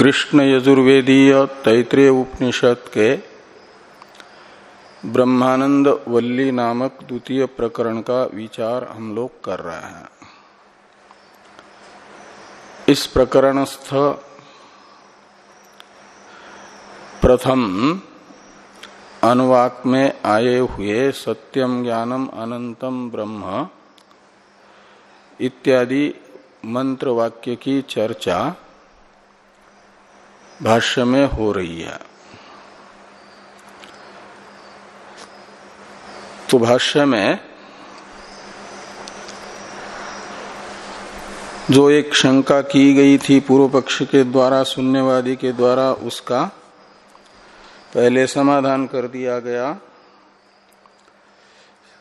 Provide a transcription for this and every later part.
कृष्ण यजुर्वेदीय तैतृय उपनिषद के ब्रह्मानंद वल्ली नामक द्वितीय प्रकरण का विचार हम लोग कर रहे हैं। इस प्रकरणस्थ प्रथम अनुवाक में आए हुए सत्यम ज्ञानम अनंतम ब्रह्म इत्यादि मंत्र वाक्य की चर्चा भाष्य में हो रही है। तो भाष्य में जो एक शंका की गई थी पूर्व पक्ष के द्वारा, शून्यवादी के द्वारा, उसका पहले समाधान कर दिया गया।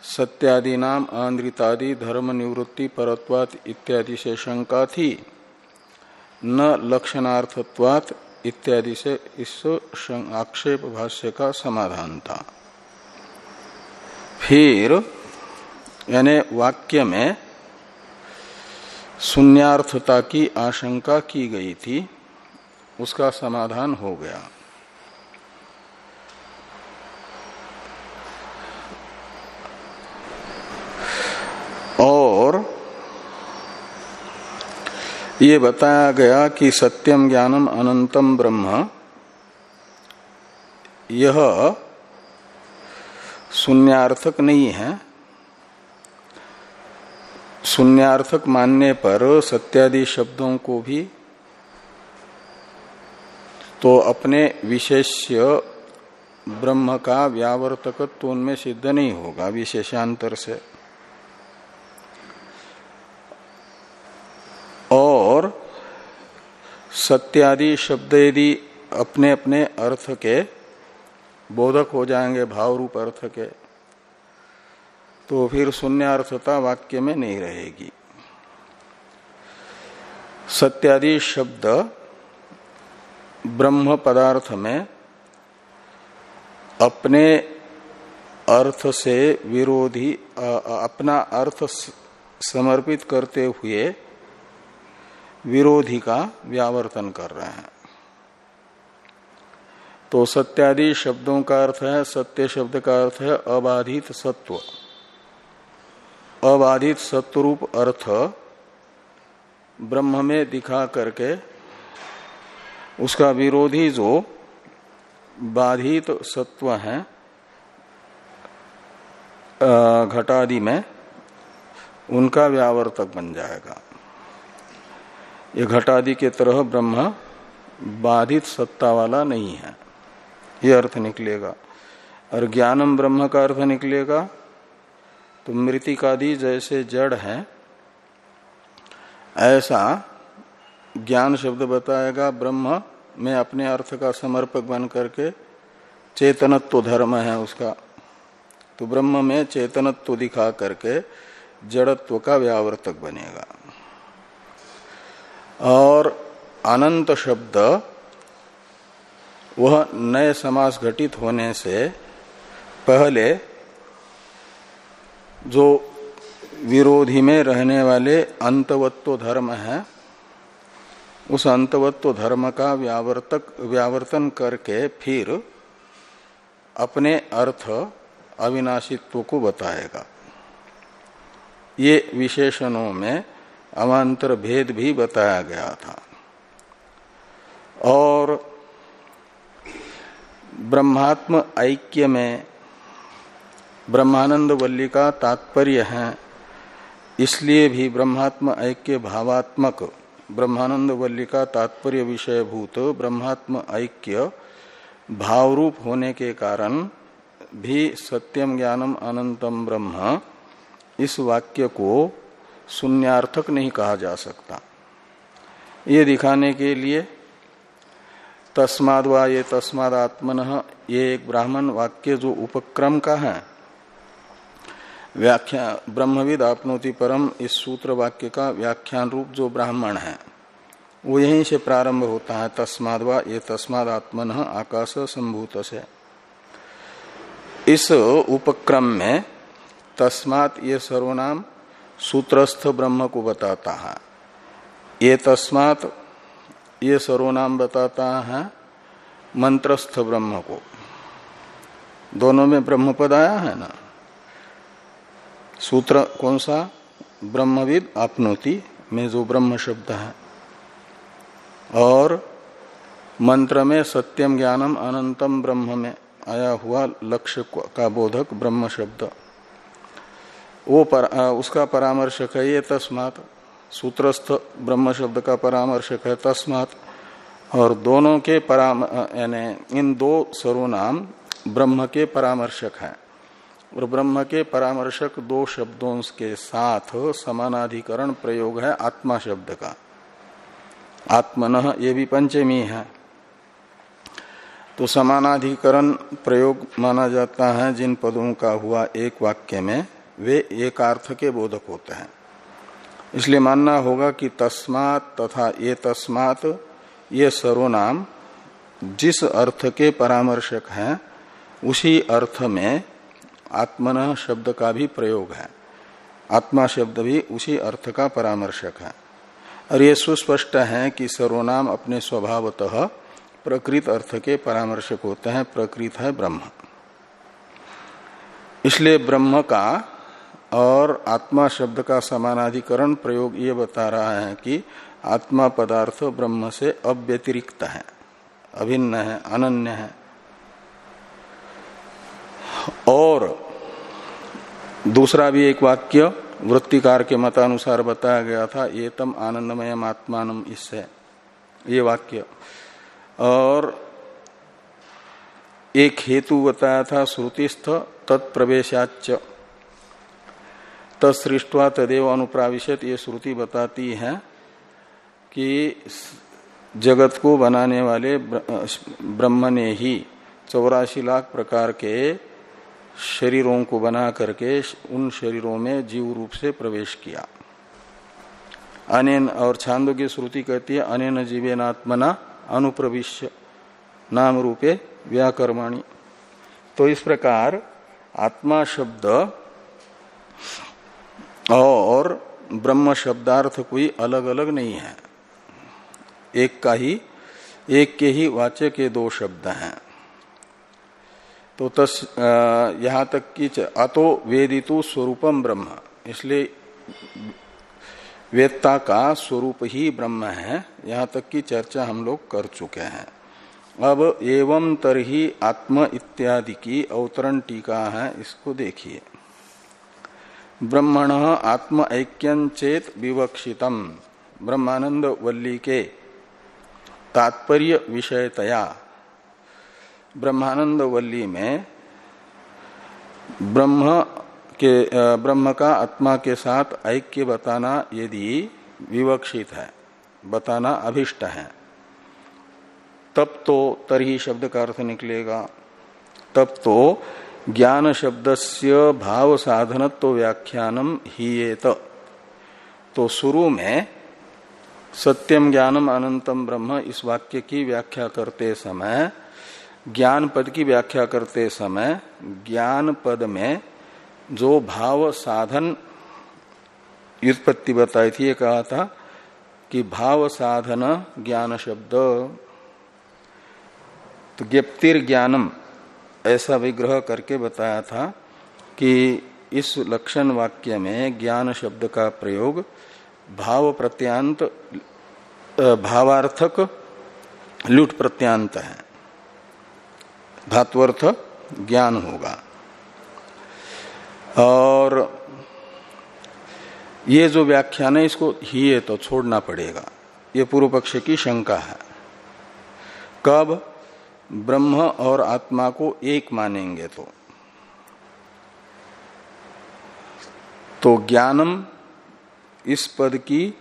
सत्यादि नाम, आंद्रितादि, धर्म, निवृत्ति, परत्वात इत्यादि से शंका थी। न लक्षणार्थत्वात इत्यादि से इस आक्षेप भाष्य का समाधान था। फिर, यानी वाक्य में शून्यार्थता की आशंका की गई थी, उसका समाधान हो गया। और ये बताया गया कि सत्यम ज्ञानम अनंतम ब्रह्म। यह शून्यार्थक नहीं है। शून्यार्थक मानने पर सत्यादि शब्दों को भी तो अपने विशेष्य ब्रह्म का व्यावर्तकत्व उनमें सिद्ध नहीं होगा, विशेषांतर से और सत्यादि शब्द यदि अपने अपने अर्थ के बोधक हो जाएँगे भाव रूप अर्थ के। तो फिर शून्यार्थता वाक्य में नहीं रहेगी। सत्यादि शब्द ब्रह्म पदार्थ में अपने अर्थ से विरोधी अपना अर्थ समर्पित करते हुए विरोधी का व्यावर्तन कर रहे हैं। तो सत्यादि शब्दों का अर्थ है, सत्य शब्द का अर्थ है अबाधित सत्व। अबाधित सत्वरूप अर्थ ब्रह्म में दिखा करके उसका विरोधी जो बाधित सत्व है घटादि में उनका व्यावर्तक बन जाएगा। ये घटादि के तरह ब्रह्म बाधित सत्ता वाला नहीं है। ये अर्थ निकलेगा। और ज्ञानम ब्रह्म का अर्थ निकलेगा तो मृतिकादि जैसे जड़ है, ऐसा ज्ञान शब्द बताएगा, ब्रह्म में अपने अर्थ का समर्पक बन करके चेतनत्व धर्म है उसका। तो ब्रह्म में चेतनत्व दिखा करके जड़त्व का व्यावर्तक बनेगा। और अनंत शब्द, वह नए समास घटित होने से पहले जो विरोधी में रहने वाले अंतवत्व धर्म है, उस अंतवत्व धर्म का व्यावर्तक, व्यावर्तन करके फिर अपने अर्थ अविनाशित्व को बताएगा। ये विशेषणों में अवान्तर भेद भी बताया गया था। और ब्रह्मात्म ऐक्य में ब्रह्मानंद वल्ली का तात्पर्य है, इसलिए भी ब्रह्मात्म ऐक्य भावात्मक, ब्रह्मानंद वल्ली का तात्पर्य विषयभूत, ब्रह्मात्म ऐक्य भावरूप होने के कारण भी सत्यम ज्ञानम अनंतम ब्रह्म, इस वाक्य को शून्यार्थक नहीं कहा जा सकता। ये दिखाने के लिए तस्माद वा ये तस्माद आत्मन ये एक ब्राह्मण वाक्य जो उपक्रम का है। व्याख्या, ब्रह्मविद आपनोति परम इस सूत्र वाक्य का व्याख्यान रूप जो ब्राह्मण है, वो यहीं से प्रारंभ होता है, तस्माद वा ये तस्माद आत्मन आकाश संभूत से। इस उपक्रम में तस्मात ये सर्वनाम सूत्रस्थ ब्रह्म को बताता है। ये तस्मात ये सर्वनाम बताता है मंत्रस्थ ब्रह्म को। दोनों में ब्रह्म पद आया है ना? सूत्र कौन सा? ब्रह्मविद आपनोति में जो ब्रह्म शब्द है। और मंत्र में सत्यम ज्ञानम अनंतम ब्रह्म में आया हुआ लक्ष्य का बोधक ब्रह्म शब्द। वो पर, आ, उसका परामर्शक है ये तस्मात सूत्रस्थ ब्रह्म शब्द का परामर्शक है तस्मात। और दोनों के पराम यानी इन दो सर्वनाम ब्रह्म के परामर्शक हैं। और ब्रह्म के परामर्शक दो शब्दों के साथ समानाधिकरण प्रयोग है आत्मा शब्द का। आत्मन ये भी पंचमी है। तो समानाधिकरण प्रयोग माना जाता है जिन पदों का हुआ एक वाक्य में। वे एक अर्थ के बोधक होते हैं। इसलिए मानना होगा कि तस्मात तथा ये तस्मात, ये सर्वनाम, जिस अर्थ के परामर्शक हैं, उसी अर्थ में आत्मन शब्द का भी प्रयोग है। आत्मा शब्द भी उसी अर्थ का परामर्शक है। और ये सुस्पष्ट है कि सर्वनाम अपने स्वभावतः प्रकृत अर्थ के परामर्शक होते हैं, प्रकृत है ब्रह्म। इसलिए ब्रह्म का और आत्मा शब्द का समानाधिकरण प्रयोग ये बता रहा है कि आत्मा पदार्थ ब्रह्म से अव्यतिरिक्त है, अभिन्न है, अनन्य है। और दूसरा भी एक वाक्य वृत्तिकार के मतानुसार बताया गया था ये तम आनंदमय आत्मान इससे, ये वाक्य। और एक हेतु बताया था, श्रुतिस्थ तत्प्रवेशाच तत्सृष्टवा तदेव अनुप्राविशत। ये श्रुति बताती है कि जगत को बनाने वाले ब्रह्म ने ही चौरासी लाख प्रकार के शरीरों को बना करके उन शरीरों में जीव रूप से प्रवेश किया। अनेन, और छांदो की श्रुति कहती है, अनेन जीवेनात्मना अनुप्रविश्य, नाम रूपे व्याकर्माणी। तो इस प्रकार आत्मा शब्द और ब्रह्म शब्दार्थ कोई अलग अलग नहीं है। एक का ही, एक के ही वाच्य के दो शब्द हैं। तो तस यहाँ तक कि अतो वेदितु स्वरूपम ब्रह्म। इसलिए वेदता का स्वरूप ही ब्रह्म है। यहाँ तक की चर्चा हम लोग कर चुके हैं। अब एवं तरही आत्म इत्यादि की अवतरण टीका है, इसको देखिए। ब्रह्मण आत्म ऐक्यन चेत विवक्षितम। ब्रह्मानंद वल्ली के तात्पर्य विषयतया। ब्रह्मानंद वल्ली में ब्रह्म के ब्रह्म का आत्मा के साथ ऐक्य बताना यदि विवक्षित है, बताना अभिष्ट है, तब तो तरही शब्द का अर्थ निकलेगा। तब तो ज्ञान शब्द से भाव साधनत्व व्याख्यानम ही तो शुरू में सत्यम ज्ञानम अनंतम ब्रह्म इस वाक्य की व्याख्या करते समय ज्ञान पद की व्याख्या करते समय ज्ञान पद में जो भाव साधन व्युत्पत्ति बताई थी, ये कहा था कि भाव साधन ज्ञान शब्द तो ज्ञप्तिर ज्ञानम ऐसा विग्रह करके बताया था कि इस लक्षण वाक्य में ज्ञान शब्द का प्रयोग भाव प्रत्यांत भावार्थक लुट प्रत्यांत है। धात्वर्थ ज्ञान होगा। और ये जो व्याख्यान है, इसको ही है तो छोड़ना पड़ेगा। ये पूर्व पक्ष की शंका है। कब ब्रह्म और आत्मा को एक मानेंगे तो। तो ज्ञानम इस पद की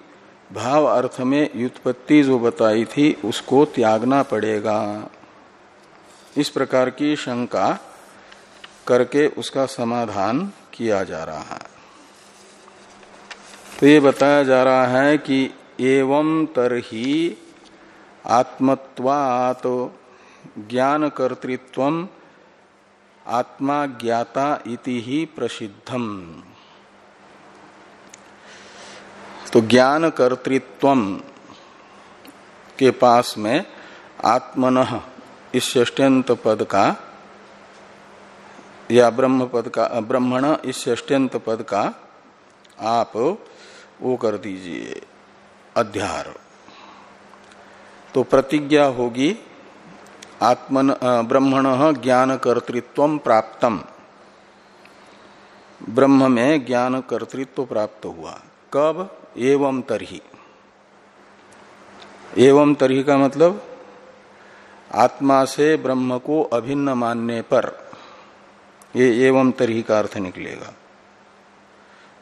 भाव अर्थ में व्युत्पत्ति जो बताई थी, उसको त्यागना पड़ेगा। इस प्रकार की शंका करके उसका समाधान किया जा रहा है। तो ये बताया जा रहा है कि एवं तरही आत्मत्वात ज्ञान कर्तृत्व आत्मा ज्ञाता इति ही प्रसिद्धम। तो ज्ञान कर्तृत्व के पास में आत्मन इस ष्टंत पद का या ब्रह्म पद का, ब्रह्मण इस ष्टंत पद का आप वो कर दीजिए अध्यार तो प्रतिज्ञा होगी आत्मन ब्रह्मण ज्ञान कर्तृत्व प्राप्तम। ब्रह्म में ज्ञान कर्तृत्व प्राप्त हुआ। कब? एवं तरही। एवं तरही का मतलब? आत्मा से ब्रह्म को अभिन्न मानने पर। ये एवं तरही का अर्थ निकलेगा।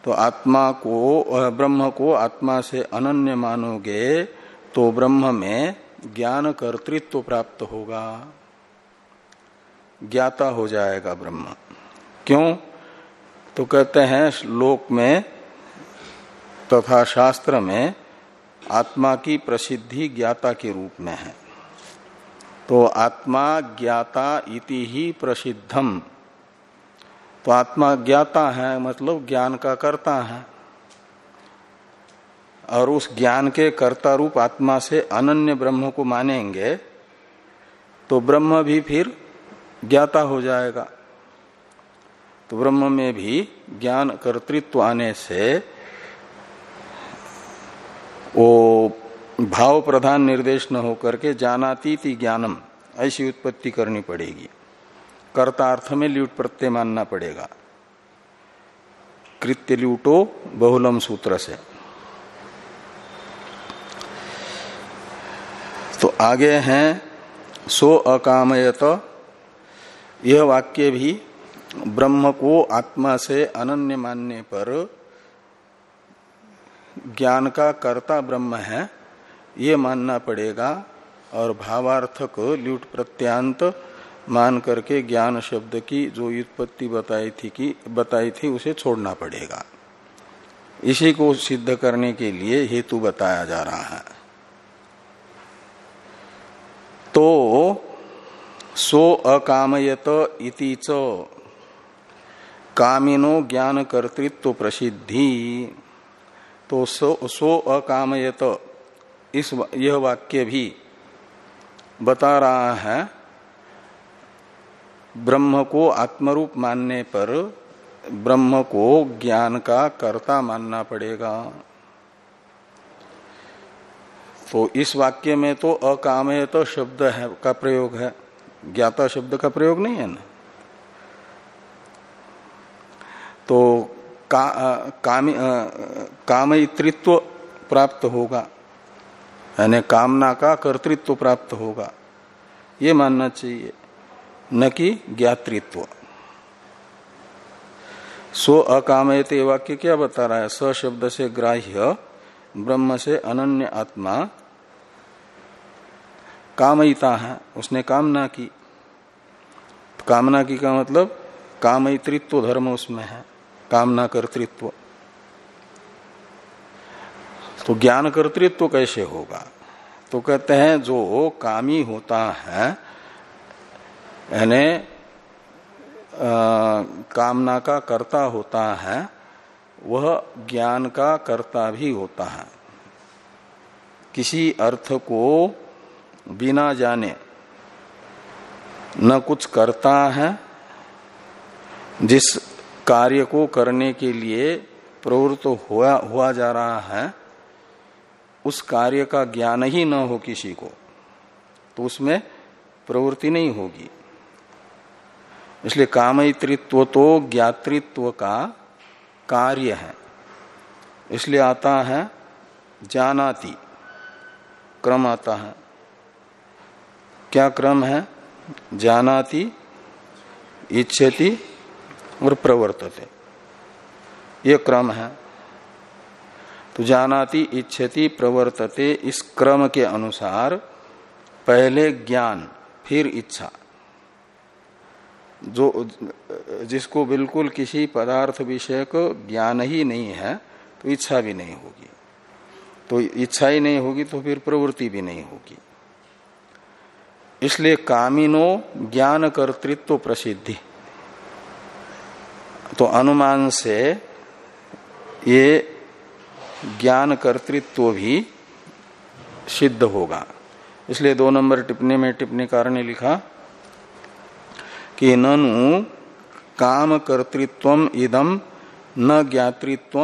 तो आत्मा को ब्रह्म को आत्मा से अनन्य मानोगे तो ब्रह्म में ज्ञान कर्तृत्व प्राप्त होगा। ज्ञाता हो जाएगा ब्रह्म। क्यों? तो कहते हैं श्लोक में तथा शास्त्र में आत्मा की प्रसिद्धि ज्ञाता के रूप में है। तो आत्मा ज्ञाता इति ही प्रसिद्धम। तो आत्मा ज्ञाता है मतलब ज्ञान का कर्ता है। और उस ज्ञान के कर्ता रूप आत्मा से अनन्य ब्रह्म को मानेंगे तो ब्रह्म भी फिर ज्ञाता हो जाएगा। तो ब्रह्म में भी ज्ञान कर्तृत्व आने से वो भाव प्रधान निर्देश न होकर के जानातीति ज्ञानम ऐसी उत्पत्ति करनी पड़ेगी। कर्तार्थ में ल्यूट प्रत्यय मानना पड़ेगा। कृत्य ल्यूटो बहुलम सूत्र से। तो आगे हैं, सो अकामयत। यह वाक्य भी ब्रह्म को आत्मा से अनन्य मानने पर ज्ञान का कर्ता ब्रह्म है, ये मानना पड़ेगा और भावार्थक ल्यूट प्रत्यांत मान करके ज्ञान शब्द की जो उत्पत्ति बताई थी कि, बताई थी, उसे छोड़ना पड़ेगा। इसी को सिद्ध करने के लिए हेतु बताया जा रहा है। तो सो अकामयत इति च। कामिनो ज्ञान कर्तृत्व प्रसिद्धि। तो सो, सो अकामयत इस यह वाक्य भी बता रहा है। ब्रह्म को आत्मरूप मानने पर ब्रह्म को ज्ञान का कर्ता मानना पड़ेगा। तो इस वाक्य में तो अकामय तो शब्द है का प्रयोग है। ज्ञाता शब्द का प्रयोग नहीं है ना? तो का, कामी कामित्व प्राप्त होगा। यानी कामना का कर्तृत्व प्राप्त होगा। ये मानना चाहिए। न कि ज्ञातृत्व। सो अकामयते वाक्य क्या बता रहा है? स शब्द से ग्राह्य ब्रह्म से अनन्य आत्मा कामयिता है। उसने कामना की। कामना की का मतलब कामयित्व धर्म उसमें है। कामना कर्तृत्व। तो ज्ञान कर्तृत्व कैसे होगा? तो कहते हैं, जो कामी होता है, यानी कामना का कर्ता होता है वह ज्ञान का कर्ता भी होता है। किसी अर्थ को बिना जाने, न कुछ करता है, जिस कार्य को करने के लिए प्रवृत्त हुआ हुआ जा रहा है, उस कार्य का ज्ञान ही न हो किसी को तो उसमें प्रवृत्ति नहीं होगी। इसलिए कामयित्व तो ज्ञातृत्व का कार्य है। इसलिए आता है, जानाति। क्रम आता है। क्या क्रम है? जानाति, इच्छति और प्रवर्तते। ये क्रम है। तो जानाति, इच्छति, प्रवर्तते, इस क्रम के अनुसार पहले ज्ञान, फिर इच्छा। जो, जिसको बिल्कुल किसी पदार्थ विषय को ज्ञान ही नहीं है तो इच्छा भी नहीं होगी। तो इच्छा ही नहीं होगी तो फिर प्रवृत्ति भी नहीं होगी। इसलिए कामिनो ज्ञान कर्तृत्व प्रसिद्धि। तो अनुमान से ये ज्ञान कर्तृत्व भी सिद्ध होगा। इसलिए दो नंबर टिप्पणी में टिप्पणीकार ने लिखा कि ननु काम कर्तृत्व इदम न ज्ञातृत्व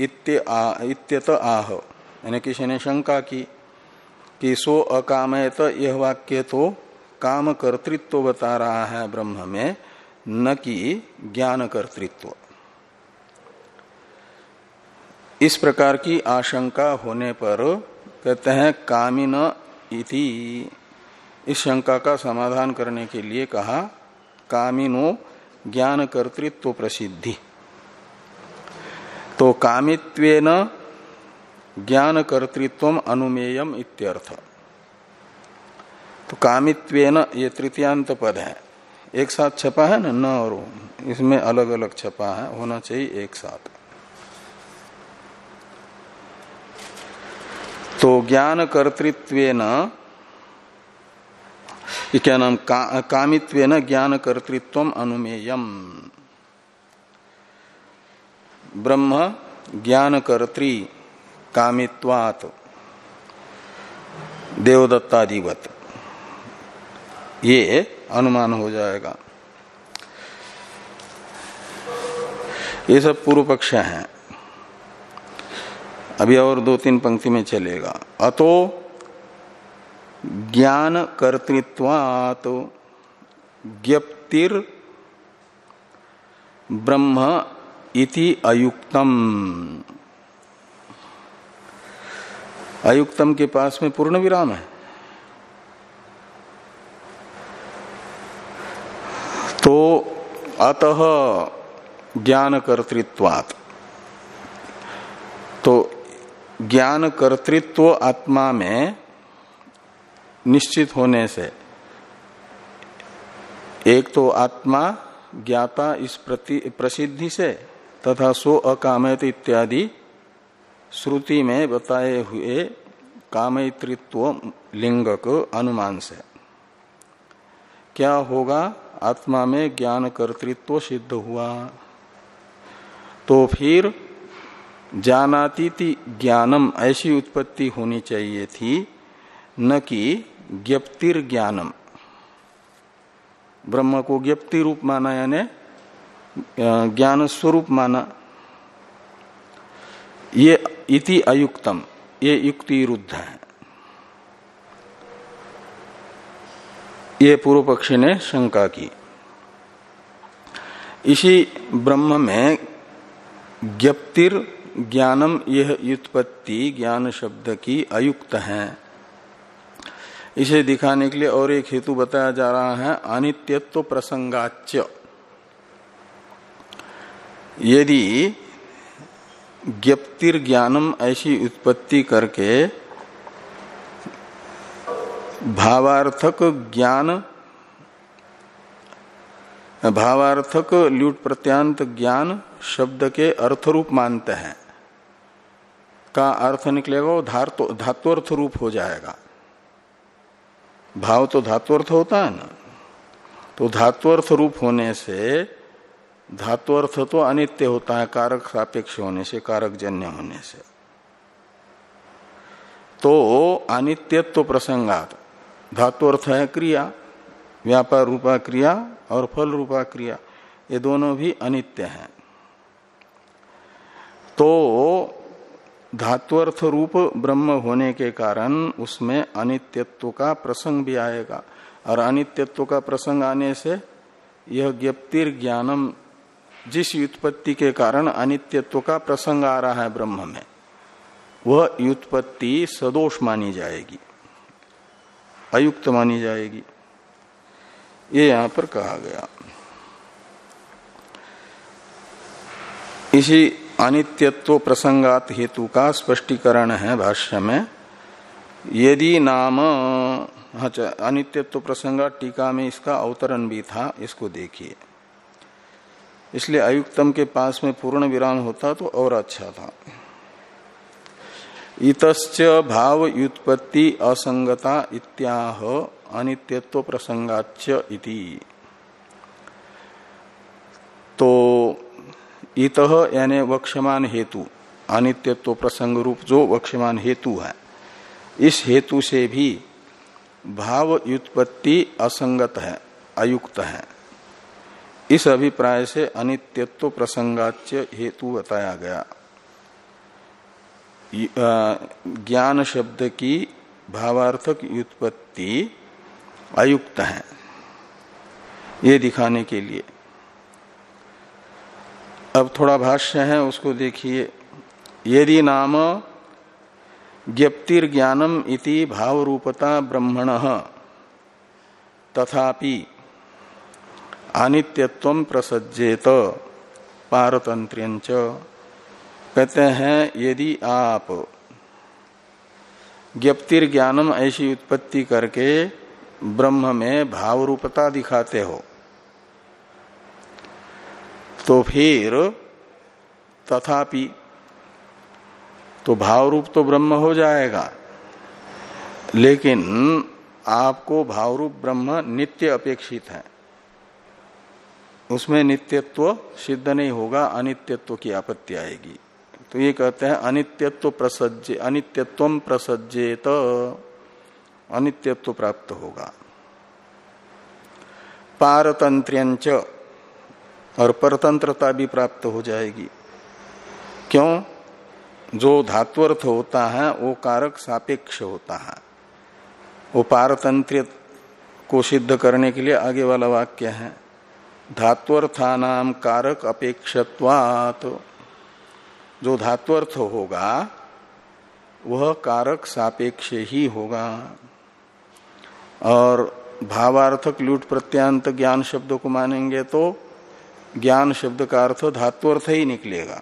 इत्यत आह। यानी किसी ने शंका की, कि सो अकामयत यह वाक्य तो काम कर्तृत्व बता रहा है ब्रह्म में, न कि ज्ञान कर्तृत्व इस प्रकार की आशंका होने पर कहते हैं कामिन इति। इस शंका का समाधान करने के लिए कहा, कामिनो ज्ञान कर्तृत्व प्रसिद्धि। तो कामित्वेन ज्ञान कर्तृत्व अनुमेयम इत्यर्थ। तो कामित्वेन ये तृतीयांत पद है। एक साथ छपा है ना? न और इसमें अलग अलग छपा है। होना चाहिए एक साथ। तो ज्ञान कर्तृत्वेन क्या नाम का, कामित्व न ज्ञान कर्तृत्व अनुमेयम। ब्रह्म ज्ञान कर्त्री कामित्वात। देवदत्तादिवत। ये अनुमान हो जाएगा। ये सब पूर्व पक्ष हैं। अभी और दो तीन पंक्ति में चलेगा। अतो ज्ञान कर्तृत्वात ज्ञप्तिर ब्रह्म इति अयुक्तम। अयुक्तम के पास में पूर्ण विराम है। तो अतः ज्ञान कर्तृत्वात तो ज्ञान कर्तृत्व आत्मा में निश्चित होने से। एक तो आत्मा ज्ञाता इस प्रति, प्रसिद्धि से तथा सो अकामयत इत्यादि श्रुति में बताए हुए कामयित्व लिंगक अनुमान से। क्या होगा? आत्मा में ज्ञान कर्तृत्व सिद्ध हुआ। तो फिर जानाती ज्ञानम ऐसी उत्पत्ति होनी चाहिए थी न कि ज्ञानम ब्रह्म को ज्ञप्ति रूप माना, यानी ज्ञान स्वरूप माना। ये इति अयुक्तम, ये युक्ति विरुद्ध है। ये पूर्व पक्षी ने शंका की। इसी ब्रह्म में ज्ञप्तिर ज्ञानम यह युत्पत्ति ज्ञान शब्द की अयुक्त है। इसे दिखाने के लिए और एक हेतु बताया जा रहा है, अनित्यत्व प्रसंगाच्य। यदि ज्ञप्तिर ज्ञानम ऐसी उत्पत्ति करके भावार्थक ज्ञान, भावार्थक ल्यूट प्रत्यांत ज्ञान शब्द के अर्थ रूप मानते हैं, का अर्थ निकलेगा, वो धातु धातुअर्थ रूप हो जाएगा। भाव तो धातुअर्थ होता है ना। तो धातुअर्थ रूप होने से धातुअर्थ तो अनित्य होता है, कारक सापेक्ष होने से कारक जन्य होने से। तो अनित्यत्व तो प्रसंगात धातुअर्थ है क्रिया, व्यापार रूपा क्रिया और फल रूपा क्रिया, ये दोनों भी अनित्य हैं। तो धात्वर्थ रूप ब्रह्म होने के कारण उसमें अनित्यत्व का प्रसंग भी आएगा। और अनित्यत्व का प्रसंग आने से यह ज्ञप्तिर ज्ञानम, जिस व्युत्पत्ति के कारण अनित्यत्व का प्रसंग आ रहा है ब्रह्म में, वह व्युत्पत्ति सदोष मानी जाएगी, अयुक्त मानी जाएगी। ये यहाँ पर कहा गया। इसी अनित्यत्व प्रसंगात हेतु का स्पष्टीकरण है भाष्य में? यदि नाम अच्छा अनित्यत्व प्रसंगात टीका में इसका अवतरण भी था, इसको देखिए। इसलिए अयुक्तम के पास में पूर्ण विराम होता तो और अच्छा था। इतच भाव युत्पत्ति असंगता इत्याह अनित्यत्व प्रसंगाच इति। तो इत यानी वक्षमान हेतु, अनित्यत्व प्रसंग रूप जो वक्षमान हेतु है, इस हेतु से भी भाव व्युत्पत्ति असंगत है, अयुक्त है। इस अभिप्राय से अनित्यत्व प्रसंगाच्य हेतु बताया गया। ज्ञान शब्द की भावार्थक व्युत्पत्ति अयुक्त है। ये दिखाने के लिए अब थोड़ा भाष्य है, उसको देखिए। यदि नाम ज्ञप्तिर्ज्ञानम इति भाव रूपता ब्रह्मण, तथापि अनित्यत्व प्रसज्जेत पारतंत्र कहते हैं, यदि आप ज्ञप्तिर्ज्ञानम ऐसी उत्पत्ति करके ब्रह्म में भाव रूपता दिखाते हो तो फिर तथापि तो भाव रूप तो ब्रह्म हो जाएगा। लेकिन आपको भाव रूप ब्रह्म नित्य अपेक्षित है। उसमें नित्यत्व सिद्ध नहीं होगा, अनित्यत्व की आपत्ति आएगी। तो ये कहते हैं, अनित्यत्व प्रसज्जे, अनित्यत्व प्रसज्जेत, अनित्यत्व प्राप्त होगा। पारतंत्र्यंच और परतंत्रता भी प्राप्त हो जाएगी। क्यों? जो धात्वर्थ होता है, वो कारक सापेक्ष होता है। वो पारतंत्र को सिद्ध करने के लिए आगे वाला वाक्य है, धात्वर्थानाम कारक अपेक्षत्वात। जो धात्वर्थ होगा, वह कारक सापेक्ष ही होगा। और भावार्थक लूट प्रत्यांत ज्ञान शब्दों को मानेंगे तो ज्ञान शब्द का अर्थ धात्वर्थ ही निकलेगा।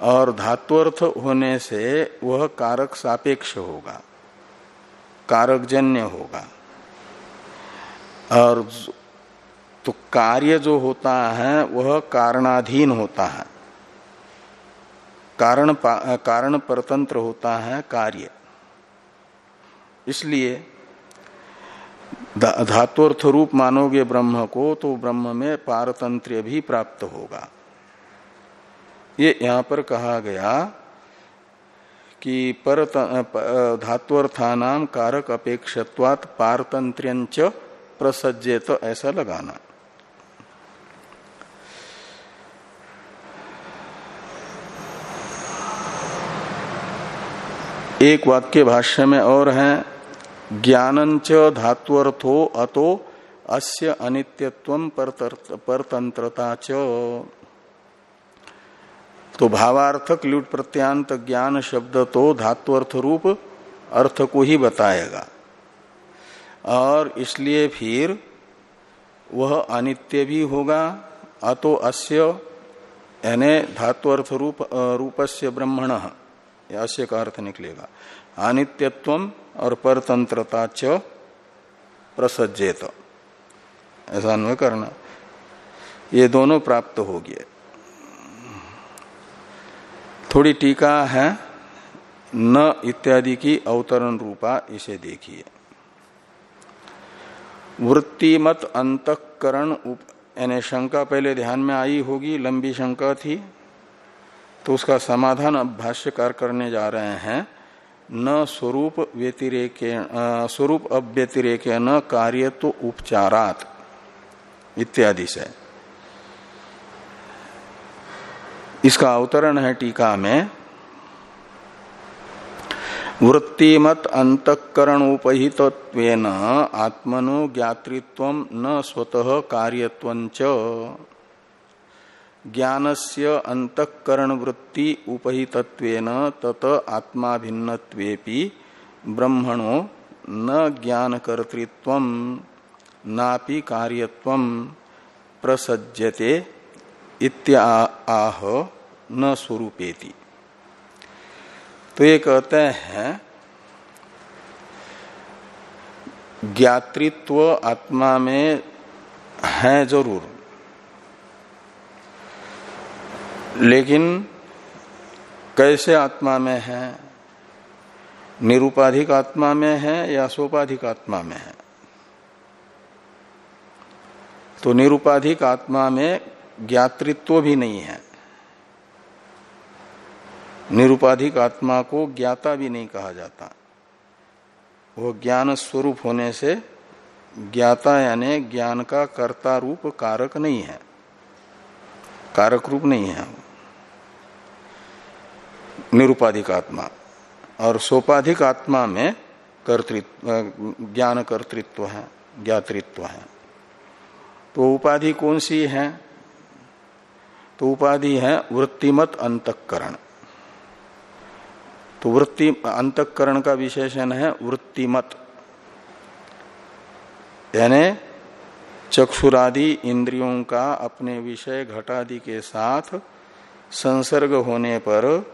और धात्वर्थ होने से वह कारक सापेक्ष होगा, कारकजन्य होगा। और तो कार्य जो होता है, वह कारणाधीन होता है। कारण कारण परतंत्र होता है कार्य। इसलिए धातुअर्थ रूप मानोगे ब्रह्म को तो ब्रह्म में पारतंत्र भी प्राप्त होगा। ये यहाँ पर कहा गया कि पर धात्वर्थानाम कारक अपेक्षत्वात पारतंत्र्यंच प्रसज्जेत ऐसा लगाना। एक वाक्य भाष्य में और है। ज्ञानंच धात्वर्थो अतो अस्य अनित्यत्व परतंत्रता च। तो भावार्थक लुट प्रत्यांत ज्ञान शब्द तो धात्वर्थ रूप अर्थ को ही बताएगा। और इसलिए फिर वह अनित्य भी होगा, अतो अस्य, यानी धात्वर्थ रूप रूपस्य ब्रह्मण अस्य का अर्थ निकलेगा। अनित्यत्व और परतंत्रता च प्रसज्जेत ऐसा अन्वय करना। ये दोनों प्राप्त हो गए। थोड़ी टीका है, न इत्यादि की अवतरण रूपा इसे देखिए। वृत्तिमत अंतकरण यानी शंका पहले ध्यान में आई होगी, लंबी शंका थी तो उसका समाधान अब भाष्यकार करने जा रहे हैं। न स्वरूप व्यतिरेक स्वरूप अव्यतिरेक न कार्य तो उपचारात, इत्यादि से। इसका अवतरण है टीका में। वृत्तिमत अंतकरण उपहित आत्मनो ज्ञातृत्व न स्वतः कार्यत्व ज्ञानस्य अंतकरण वृत्ति उपहित तत आत्मा भिन्नत्वेपि ब्रह्मणो न ज्ञान कर्तृत्व नापि कार्यत्व प्रसज्यते इत्याह न स्वरूपेति। तो ये कहते हैं, ज्ञातृत्व आत्मा में है ज़रूर। लेकिन कैसे आत्मा में है? निरुपाधिक आत्मा में है या सोपाधिक आत्मा में है? तो निरुपाधिक आत्मा में ज्ञातृत्व भी नहीं है। निरुपाधिक आत्मा को ज्ञाता भी नहीं कहा जाता। वो ज्ञान स्वरूप होने से ज्ञाता यानी ज्ञान का कर्ता रूप कारक नहीं है। कारक रूप नहीं है निरुपाधिक आत्मा और सोपाधिक आत्मा में कर्तृत्व ज्ञान कर्तृत्व है, ज्ञातृत्व है। तो उपाधि कौन सी है? तो उपाधि है वृत्तिमत अंतकरण। तो वृत्ति, अंतकरण का विशेषण है वृत्तिमत। यानी चक्षुरादि इंद्रियों का अपने विषय घटादि के साथ संसर्ग होने पर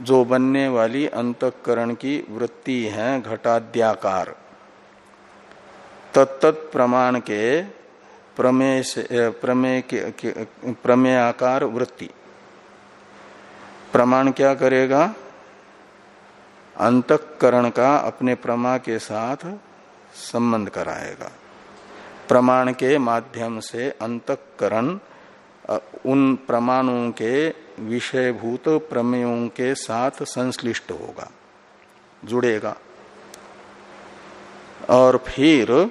जो बनने वाली अंतकरण की वृत्ति है घटाद्याकार। तत्त प्रमाण के प्रमेय प्रमेय के प्रमेयाकार वृत्ति। प्रमाण क्या करेगा? अंतकरण का अपने प्रमा के साथ संबंध कराएगा। प्रमाण के माध्यम से अंतकरण उन प्रमाणों के विषयभूत प्रमेयों के साथ संश्लिष्ट होगा, जुड़ेगा। और फिर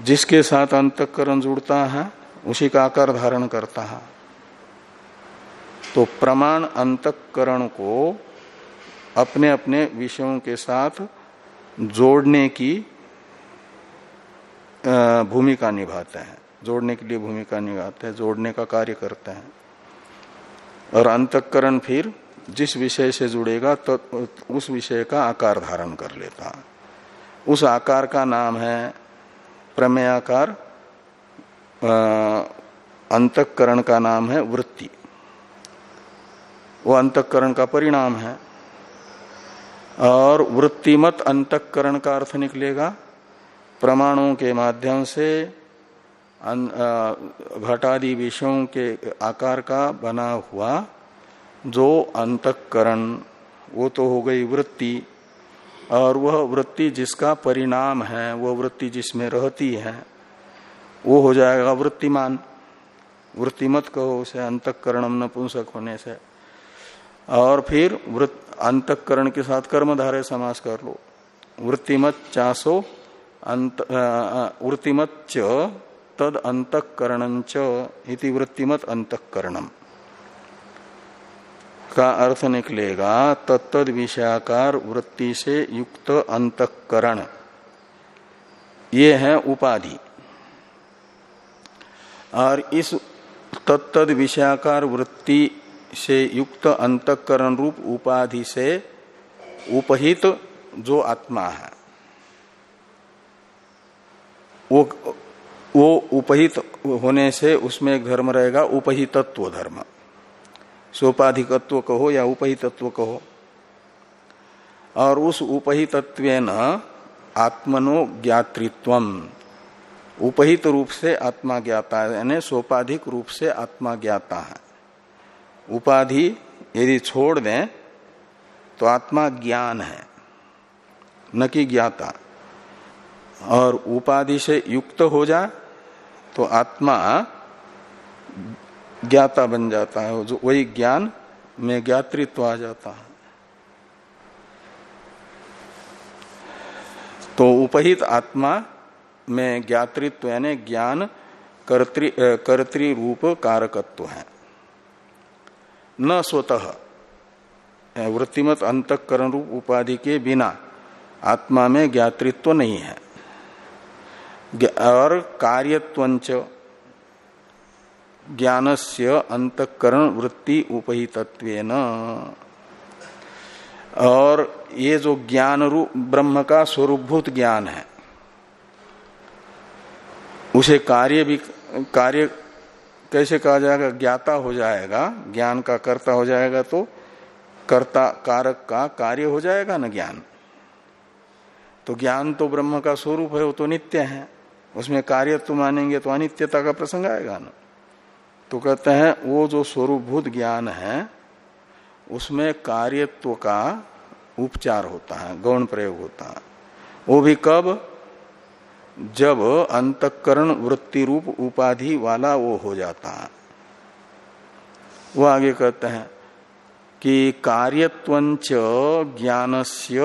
जिसके साथ अंतकरण जुड़ता है, उसी का आकार धारण करता है। तो प्रमाण अंतकरण को अपने अपने विषयों के साथ जोड़ने की भूमिका निभाते हैं। जोड़ने के लिए भूमिका निभाते हैं, जोड़ने का कार्य करते हैं। और अंतकरण फिर जिस विषय से जुड़ेगा तो उस विषय का आकार धारण कर लेता। उस आकार का नाम है प्रमेयाकार अंतकरण का नाम है वृत्ति। वो अंतकरण का परिणाम है। और वृत्तिमत अंतकरण का अर्थ निकलेगा, प्रमाणों के माध्यम से घटादि विषयों के आकार का बना हुआ जो अंतकरण, वो तो हो गई वृत्ति। और वह वृत्ति जिसका परिणाम है वह वृत्ति जिसमें रहती है, वो हो जाएगा वृत्तिमान। वृत्तिमत कहो उसे, अंतकरणम नपुंसक होने से। और फिर वृत्त अंतकरण के साथ कर्मधारय समास कर लो। वृत्तिमत चासो, अंत वृत्तिमत च तद अंतकरण इति वृत्तिमत अंतकरणम का अर्थ निकलेगा? तत्द विषयाकार वृत्ति से युक्त अंतकरण। ये है उपाधि। और इस तत्द विषयाकार वृत्ति से युक्त अंतकरण रूप उपाधि से उपहित जो आत्मा है, वो वो उपहित होने से उसमें धर्म रहेगा, उपहितत्व धर्म। सोपाधिकत्व कहो या उपहितत्व कहो। और उस उपहितत्व न आत्मनो ज्ञातृत्व। उपहित रूप से आत्मा ज्ञाता है, यानी सोपाधिक रूप से आत्मा ज्ञाता है। उपाधि यदि छोड़ दें तो आत्मा ज्ञान है, न कि ज्ञाता। और उपाधि से युक्त हो जाए तो आत्मा ज्ञाता बन जाता है, जो वही ज्ञान में ज्ञातृत्व आ जाता है। तो उपहित आत्मा में ज्ञातृत्व यानी ज्ञान कर्तृ रूप कारकत्व है। न स्वतः, वृत्तिमत, अंतकरण रूप उपाधि के बिना आत्मा में ज्ञातृत्व नहीं है। और कार्यत्वंच ज्ञानस्य अंतकरण वृत्ति उपहितत्व और ये जो ज्ञान रूप ब्रह्म का स्वरूपभूत ज्ञान है, उसे कार्य भी, कार्य कैसे कहा जाएगा? ज्ञाता हो जाएगा। ज्ञान का कर्ता हो जाएगा तो कर्ता, कारक का कार्य हो जाएगा ना ज्ञान। तो ज्ञान तो ब्रह्म का स्वरूप है, वो तो नित्य है। उसमें कार्य तो मानेंगे तो अनित्यता का प्रसंग आएगा ना। तो कहते हैं, वो जो स्वरूपभूत ज्ञान है, उसमें कार्यत्व का उपचार होता है, गौण प्रयोग होता है। वो भी कब? जब अंतकरण वृत्ति रूप उपाधि वाला वो हो जाता है। वो आगे कहते हैं कि कार्यत्वंच ज्ञानस्य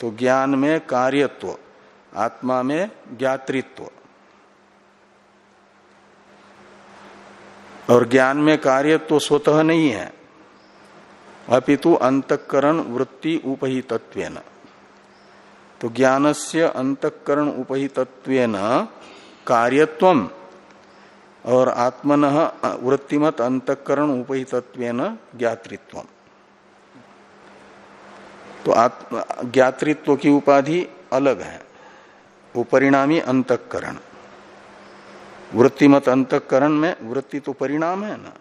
तो ज्ञान में कार्यत्व। आत्मा में ज्ञातृत्व। और ज्ञान में कार्य तो स्वतः नहीं है। अपितु अंतकरण वृत्ति उपहितत्व तो ज्ञान से अंतकरण उपहितत्व कार्यत्व और आत्मन वृत्तिमत अंतकरण उपहितत्व ज्ञातृत्व तो ज्ञातृत्व की उपाधि अलग है। वो परिणामी अंतकरण। वृत्तिमत अंतकरण में वृत्ति तो परिणाम है ना।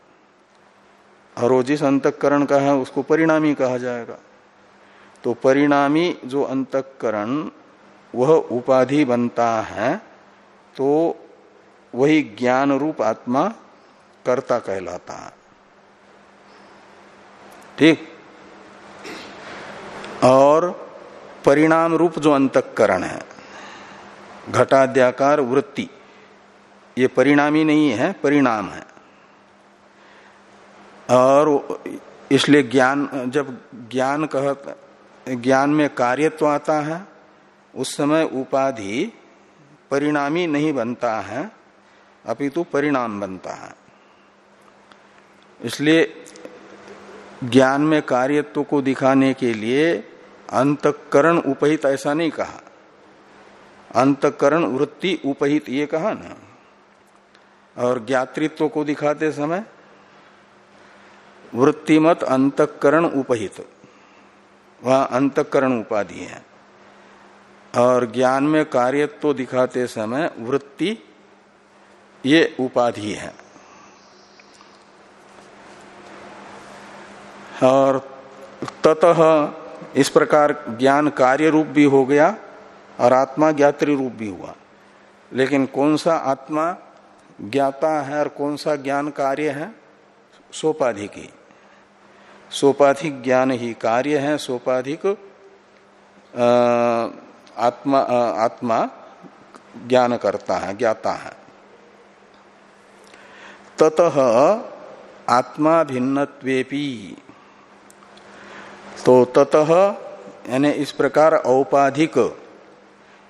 और वो जिस अंतकरण का है, उसको परिणामी कहा जाएगा। तो परिणामी जो अंतकरण, वह उपाधि बनता है तो वही ज्ञान रूप आत्मा कर्ता कहलाता है। ठीक? और परिणाम रूप जो अंतकरण है घटाद्याकार वृत्ति। ये परिणामी नहीं है, परिणाम है। और इसलिए ज्ञान, जब ज्ञान कह, ज्ञान में कार्यत्व आता है, उस समय उपाधि परिणामी नहीं बनता है, अपितु परिणाम बनता है। इसलिए ज्ञान में कार्यत्व को दिखाने के लिए अंतकरण उपहित ऐसा नहीं कहा। अंतकरण वृत्ति उपहित, ये कहा ना। और ज्ञातृत्व को दिखाते समय वृत्तिमत अंतकरण उपहित। वह अंतकरण उपाधि है। और ज्ञान में कार्यत्व दिखाते समय वृत्ति, ये उपाधि है। और ततः इस प्रकार ज्ञान कार्य रूप भी हो गया। और आत्मा ज्ञात्री रूप भी हुआ। लेकिन कौन सा आत्मा ज्ञाता है और कौन सा ज्ञान कार्य है? सोपाधिक ही। सोपाधिक ज्ञान ही कार्य है, सोपाधिक आत्मा आत्मा ज्ञान करता है, ज्ञाता है। ततः आत्मा भिन्नत्वेपी। तो ततः, यानी इस प्रकार औपाधिक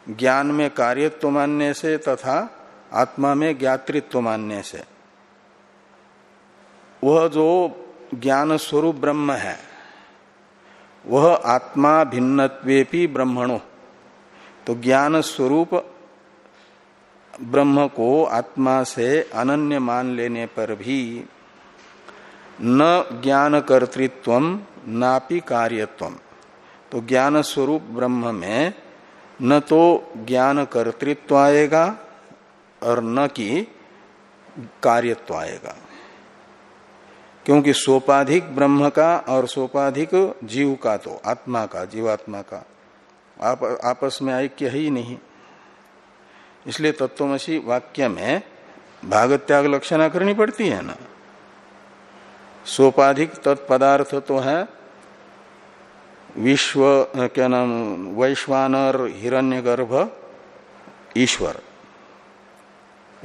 ज्ञान में कार्यत्व मानने से तथा आत्मा में ज्ञातृत्व मानने से। वह जो ज्ञान स्वरूप ब्रह्म है, वह आत्मा भिन्नत्वेपी ब्रह्मणो। तो ज्ञान स्वरूप ब्रह्म को आत्मा से अनन्य मान लेने पर भी न ज्ञान कर्तृत्व नापि कार्यत्व। तो ज्ञान स्वरूप ब्रह्म में न तो ज्ञान कर्तृत्व आएगा और न कि कार्यत्व आएगा। क्योंकि सोपाधिक ब्रह्म का और सोपाधिक जीव का तो आत्मा का जीवात्मा का आप, आपस में ऐक्य है नहीं। इसलिए तत्वमसी वाक्य में भागत त्याग लक्षणा करनी पड़ती है ना। सोपाधिक तत्पदार्थ तो है विश्व क्या नाम, वैश्वानर हिरण्यगर्भ ईश्वर।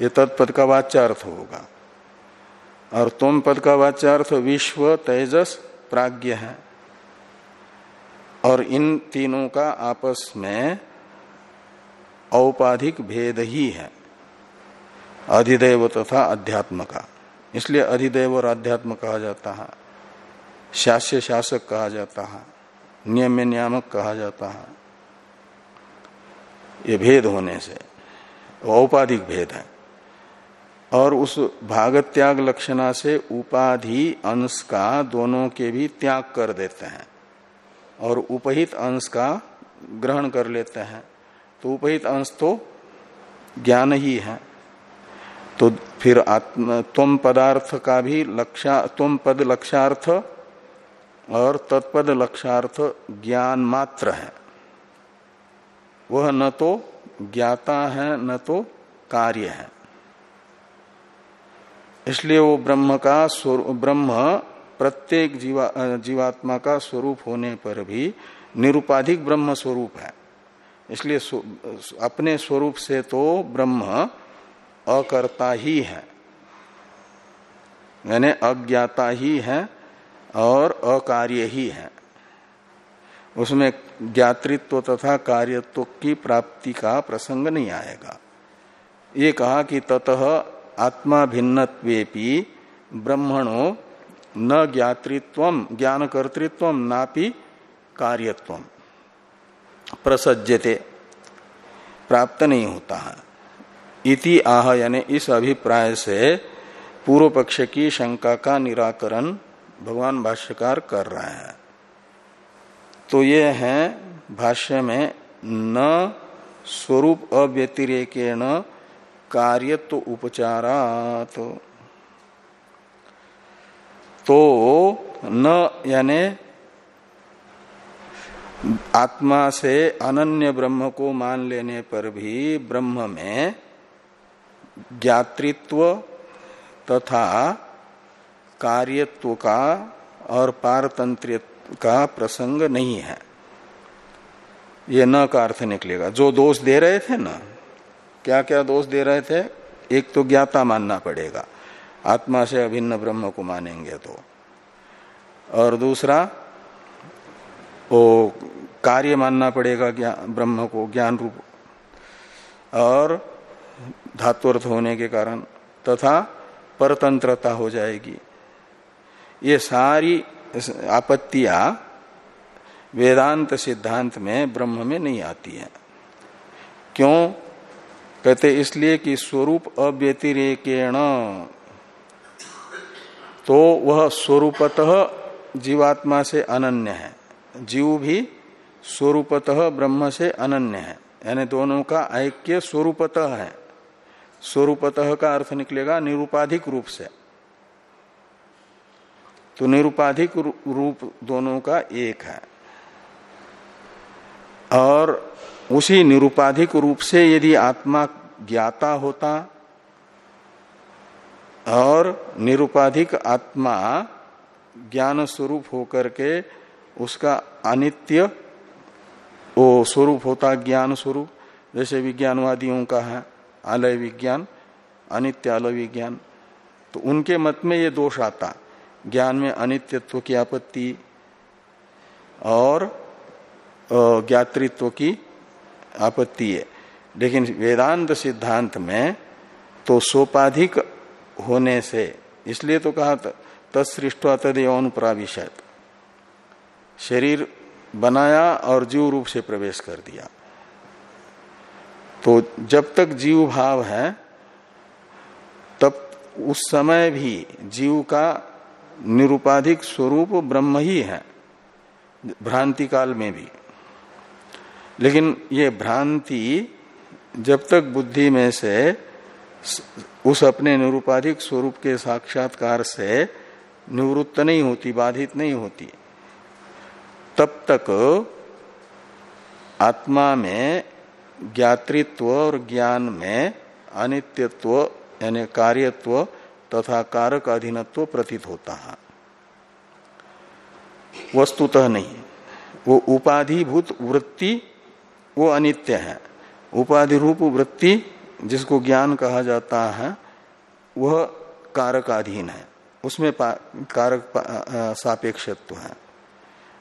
ये तत्पद का वाच्यार्थ होगा। और तुम पद का वाच्यार्थ विश्व, तेजस, प्राज्ञ है। और इन तीनों का आपस में औपाधिक भेद ही है। अधिदेव तथा अध्यात्म का इसलिए अधिदेव और अध्यात्म कहा जाता है। शास्य शासक कहा जाता है। नियम नियामक कहा जाता है। ये भेद होने से औपाधिक भेद है। और उस भागत त्याग लक्षणा से उपाधि, अंश का दोनों के भी त्याग कर देते हैं। और उपहित अंश का ग्रहण कर लेते हैं। तो उपहित अंश तो ज्ञान ही है। तो फिर आत्म तुम पदार्थ का भी लक्षा तुम पद लक्षार्थ और तत्पद लक्षार्थ ज्ञान मात्र है। वह न तो ज्ञाता है, न तो कार्य है। इसलिए वो ब्रह्म का ब्रह्म प्रत्येक जीवा, जीवात्मा का स्वरूप होने पर भी निरुपाधिक ब्रह्म स्वरूप है। इसलिए अपने स्वरूप से तो ब्रह्म अकर्ता ही है। यानी अज्ञाता ही है और अकार्य ही है। उसमें ज्ञातृत्व तथा कार्यत्व की प्राप्ति का प्रसंग नहीं आएगा। ये कहा कि ततः आत्मा भिन्नत्वेपि ब्रह्मणो न ज्ञातृत्व ज्ञान कर्तृत्व नापि कार्यत्व। प्रसज्यते, प्राप्त नहीं होता। है इति आह यानी इस अभिप्राय से पूर्व पक्ष की शंका का निराकरण भगवान भाष्यकार कर रहे हैं। तो ये है भाष्य में न स्वरूप अव्यतिरेकेण कार्यत्व उपचारात। तो न यानि आत्मा से अनन्य ब्रह्म को मान लेने पर भी ब्रह्म में ज्ञातृत्व तथा कार्यत्व का और पारतंत्र का प्रसंग नहीं है। ये न का अर्थ निकलेगा। जो दोष दे रहे थे ना क्या क्या दोष दे रहे थे? एक तो ज्ञाता मानना पड़ेगा। आत्मा से अभिन्न ब्रह्म को मानेंगे तो। और दूसरा, वो कार्य मानना पड़ेगा ब्रह्म को, ज्ञान रूप। और धात्वर्थ होने के कारण तथा परतंत्रता हो जाएगी। ये सारी आपत्तियाँ वेदांत सिद्धांत में ब्रह्म में नहीं आती है। क्यों? कहते इसलिए कि स्वरूप अव्यतिरेकेण। तो वह स्वरूपतः जीवात्मा से अनन्य है। जीव भी स्वरूपतः ब्रह्म से अनन्य है। यानी दोनों का ऐक्य स्वरूपतः है। स्वरूपतः का अर्थ निकलेगा निरूपाधिक रूप से। तो निरूपाधिक रूप दोनों का एक है। और उसी निरुपाधिक रूप से यदि आत्मा ज्ञाता होता और निरूपाधिक आत्मा ज्ञान स्वरूप होकर के उसका अनित्य वो स्वरूप होता ज्ञान स्वरूप जैसे विज्ञानवादियों का है, आलय विज्ञान, अनित्य आलय विज्ञान तो उनके मत में ये दोष आता। ज्ञान में अनित्यत्व की आपत्ति और ज्ञातृत्व की आपत्ति है। लेकिन वेदांत सिद्धांत में तो सोपाधिक होने से, इसलिए तो कहा तत्सृष्ट तदेव अनुप्राविशत शरीर बनाया और जीव रूप से प्रवेश कर दिया। तो जब तक जीव भाव है, तब उस समय भी जीव का निरुपाधिक स्वरूप ब्रह्म ही है, भ्रांति काल में भी। लेकिन ये भ्रांति जब तक बुद्धि में से, उस अपने निरुपाधिक स्वरूप के साक्षात्कार से निवृत्त नहीं होती, बाधित नहीं होती, तब तक आत्मा में ज्ञातृत्व और ज्ञान में अनित्यत्व, यानी कार्यत्व तथा कारक अधीनत्व प्रतीत होता है। वस्तुतः नहीं। वो उपाधिभूत वृत्ति, वो अनित्य है। उपाधि रूप वृत्ति, जिसको ज्ञान कहा जाता है, वह कारकाधीन है। उसमें कारक सापेक्षत्व है।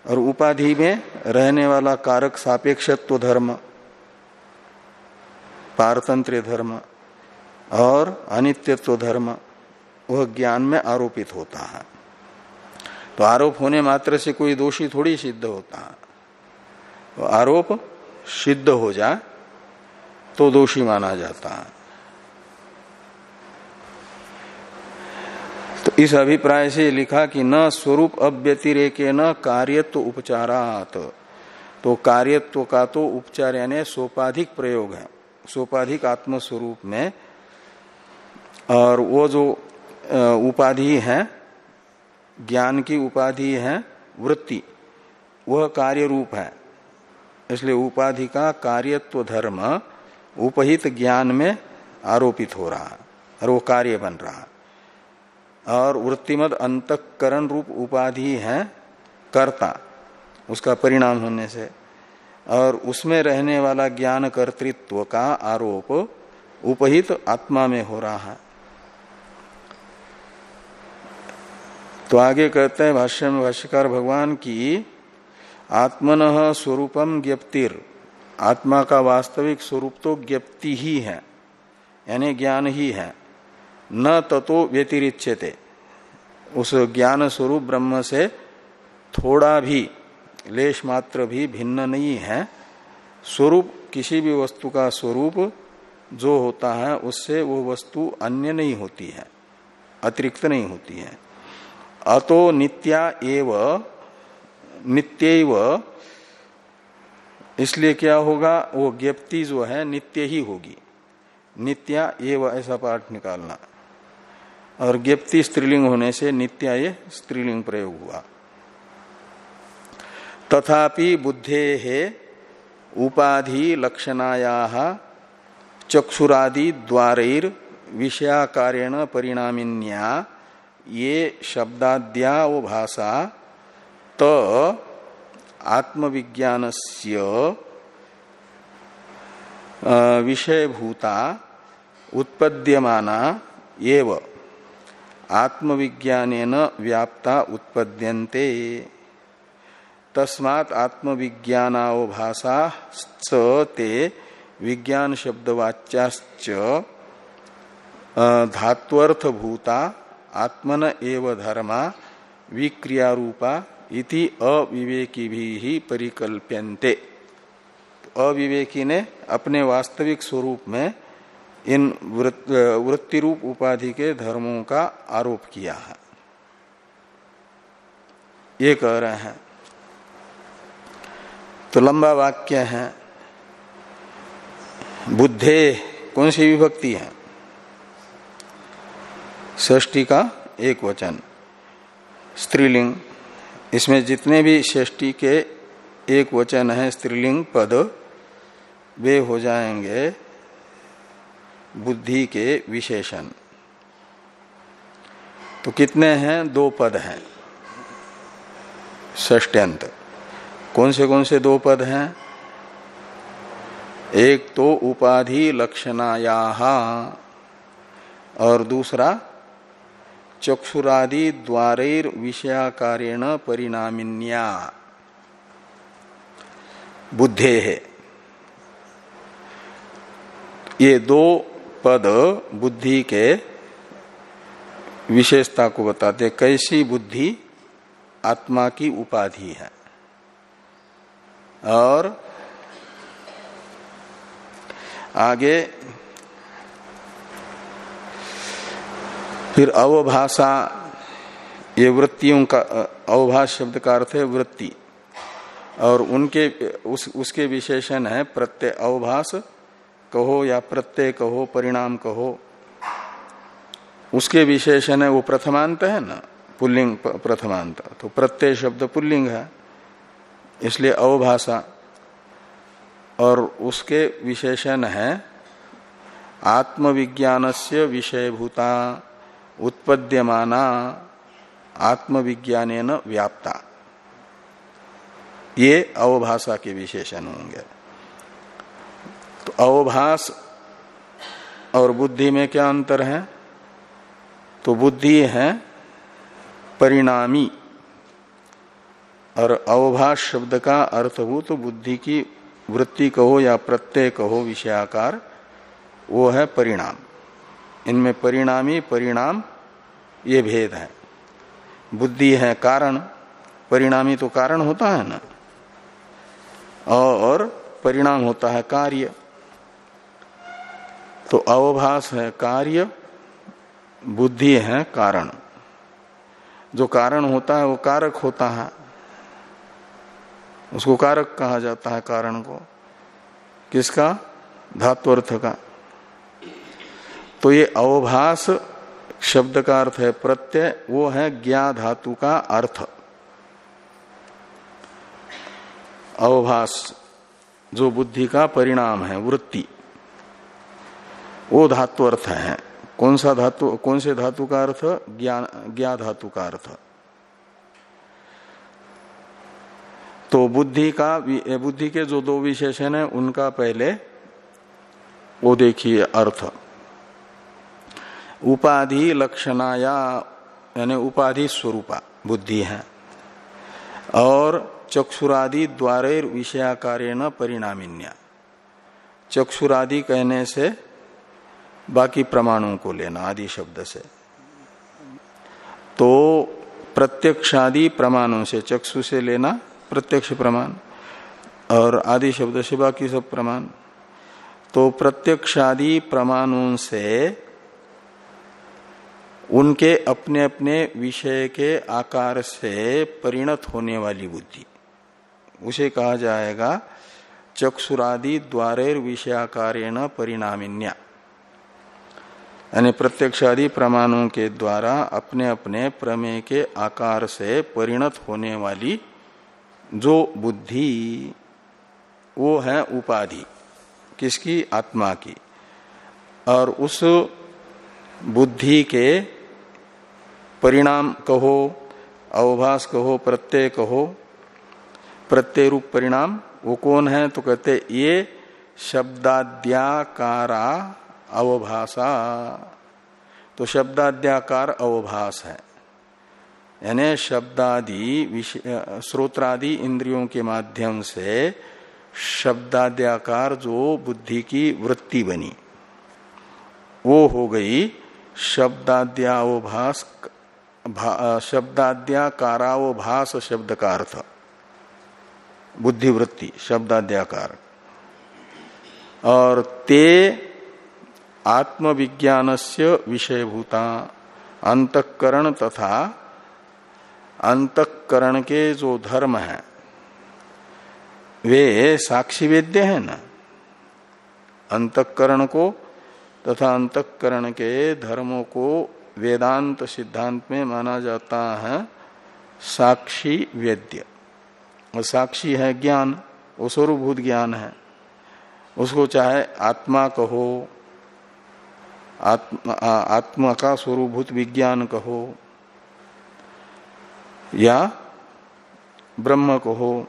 और उपाधि में रहने वाला कारक सापेक्षत्व धर्म पारतंत्र धर्म और अनित्यत्व धर्म वह ज्ञान में आरोपित होता है। तो आरोप होने मात्र से कोई दोषी थोड़ी सिद्ध होता है। तो आरोप सिद्ध हो जाए तो दोषी माना जाता है। तो इस अभिप्राय से लिखा कि न स्वरूप अव्यतिरेके न कार्यत्व उपचारात। तो कार्यत्व का तो उपचार यानी सोपाधिक प्रयोग है। सोपाधिक आत्म स्वरूप में और वो जो उपाधि है, ज्ञान की उपाधि है, वृत्ति। वह कार्य रूप है। इसलिए उपाधि का कार्यत्व धर्म उपहित ज्ञान में आरोपित हो रहा और वो कार्य बन रहा और वृत्तिमद अंतकरण रूप उपाधि है, कर्ता। उसका परिणाम होने से। और उसमें रहने वाला ज्ञान कर्तृत्व का आरोप उपहित आत्मा में हो रहा है। तो आगे कहते हैं भाष्य में, भाष्यकार भगवान की आत्मन स्वरूपम ज्ञप्तिर। आत्मा का वास्तविक स्वरूप तो ज्ञप्ति ही है, यानी ज्ञान ही है। न ततो व्यतिरिच्यते। उस ज्ञान स्वरूप ब्रह्म से थोड़ा भी, लेश मात्र भी भिन्न नहीं है। स्वरूप किसी भी वस्तु का स्वरूप जो होता है, उससे वो वस्तु अन्य नहीं होती है, अतिरिक्त नहीं होती है। अतो नित्या एव नित्य इसलिए क्या होगा, वो ज्ञप्ति जो है, नित्य ही होगी। नित्या एव ऐसा पाठ निकालना। और ज्ञप्ति स्त्रीलिंग होने से नित्या ये स्त्रीलिंग प्रयोग हुआ। तथापि बुद्धे है उपाधि लक्षणाया चक्षुरादि द्वारैर विषयाकारेण परिणामिन्या ये शब्दाद्या वो भाषा त आत्मविज्ञानस्य विषयभूता, उत्पद्यमाना एव। आत्मविज्ञानेन व्याप्ता उत्पद्यन्ते। तस्मात् आत्मविज्ञानावभाषा ते विज्ञान शब्दवाच्याश्च धात्वर्थभूता आत्मन एव धर्मा विक्रियारूपा इति अविवेकी भी ही परिकल्प्यन्ते। अविवेकी ने अपने वास्तविक स्वरूप में इन वृत्ति रूप उपाधि के धर्मों का आरोप किया है। ये कह रहे हैं। तो लंबा वाक्य है। बुद्धे कौन सी विभक्ति है? ष्टी का एक वचन। स्त्रीलिंग। इसमें जितने भी षष्टी के एक वचन है, स्त्रीलिंग पद, वे हो जाएँगे बुद्धि के विशेषण। तो कितने हैं? दो पद हैं। ष्टंत कौन से कौन से दो पद हैं? एक तो उपाधि लक्षणाया और दूसरा चक्षुरादि द्वारेर विषयाकारेण परिणामिन्या। बुद्धे। है ये दो पद बुद्धि के विशेषता को बताते कैसी बुद्धि? आत्मा की उपाधि है। और आगे फिर अवभाषा, ये वृत्तियों का अवभाष शब्द का अर्थ है वृत्ति। और उनके, उस, उसके विशेषण है प्रत्यय अवभाष, कहो या प्रत्यय कहो, परिणाम कहो। उसके विशेषण है वो प्रथमांत है ना, पुल्लिंग प्रथमांत। तो प्रत्यय शब्द पुल्लिंग है, इसलिए अवभाषा। और उसके विशेषण है आत्मविज्ञान से विषयभूता। उत्पद्यमाना आत्मविज्ञान व्याप्ता। ये अवभाषा के विशेषण होंगे। तो अवभाष और बुद्धि में क्या अंतर है? तो बुद्धि है परिणामी। और अवभाष शब्द का अर्थ हो तो बुद्धि की वृत्ति कहो या प्रत्यय कहो, विषयाकार, वो है परिणाम। इनमें परिणामी परिणाम ये भेद है। बुद्धि है कारण, परिणामी तो कारण होता है ना। और परिणाम होता है कार्य। तो अवभास है कार्य, बुद्धि है कारण। जो कारण होता है वो कारक होता है। उसको कारक कहा जाता है, कारण को। किसका? धात्वर्थ का। तो ये अवभास शब्द का अर्थ है, प्रत्यय, वो है ज्ञा धातु का अर्थ। अवभास, जो बुद्धि का परिणाम है, वृत्ति, वो धातु अर्थ है। कौन सा धातु, कौन से धातु का अर्थ? ज्ञान ज्ञा धातु का अर्थ। तो बुद्धि का बुद्धि के जो दो विशेषण है, उनका पहले वो देखिए अर्थ। उपाधि लक्षणाया, यानी उपाधि स्वरूपा, बुद्धि है। और चक्षुरादि द्वारे विषयाकार्य न परिणामिन्या। चक्षुरादि कहने से बाकी प्रमाणों को लेना, आदि शब्द से। तो प्रत्यक्षादि प्रमाणों से, चक्षु से लेना, प्रत्यक्ष प्रमाण, और आदि शब्द से बाकी सब प्रमाण। तो प्रत्यक्षादि प्रमाणों से उनके अपने अपने विषय के आकार से परिणत होने वाली बुद्धि। उसे कहा जाएगा चक्षुरादि द्वारे विषयाकारेण परिणामिन्या। यानी प्रत्यक्षादि प्रमाणों के द्वारा अपने अपने प्रमेय के आकार से परिणत होने वाली जो बुद्धि, वो है उपाधि, किसकी? आत्मा की। और उस बुद्धि के परिणाम कहो, अवभास कहो, प्रत्यय कहो। प्रत्यय रूप परिणाम, वो कौन है? तो कहते, ये शब्दाद्याकारा अवभाषा तो शब्दाद्याकार अवभास है। यानी शब्दादि श्रोत्रादि इंद्रियों के माध्यम से शब्दाद्याकार जो बुद्धि की वृत्ति बनी, वो हो गई शब्दाद्यावभास शब्दाद्याकारावभास शब्द का अर्थ बुद्धिवृत्ति, शब्दाद्याकार। और ते आत्मविज्ञान से विषयभूता, अंतकरण तथा अंतकरण के जो धर्म है, वे साक्षी वेद्य है ना? अंतकरण को तथा अंतकरण के धर्मों को वेदांत सिद्धांत में माना जाता है साक्षी वेद्य। और साक्षी है ज्ञान वो स्वरूभूत ज्ञान है। उसको चाहे आत्मा कहो आत्मा, आत्मा का स्वरूभूत विज्ञान कहो या ब्रह्म कहो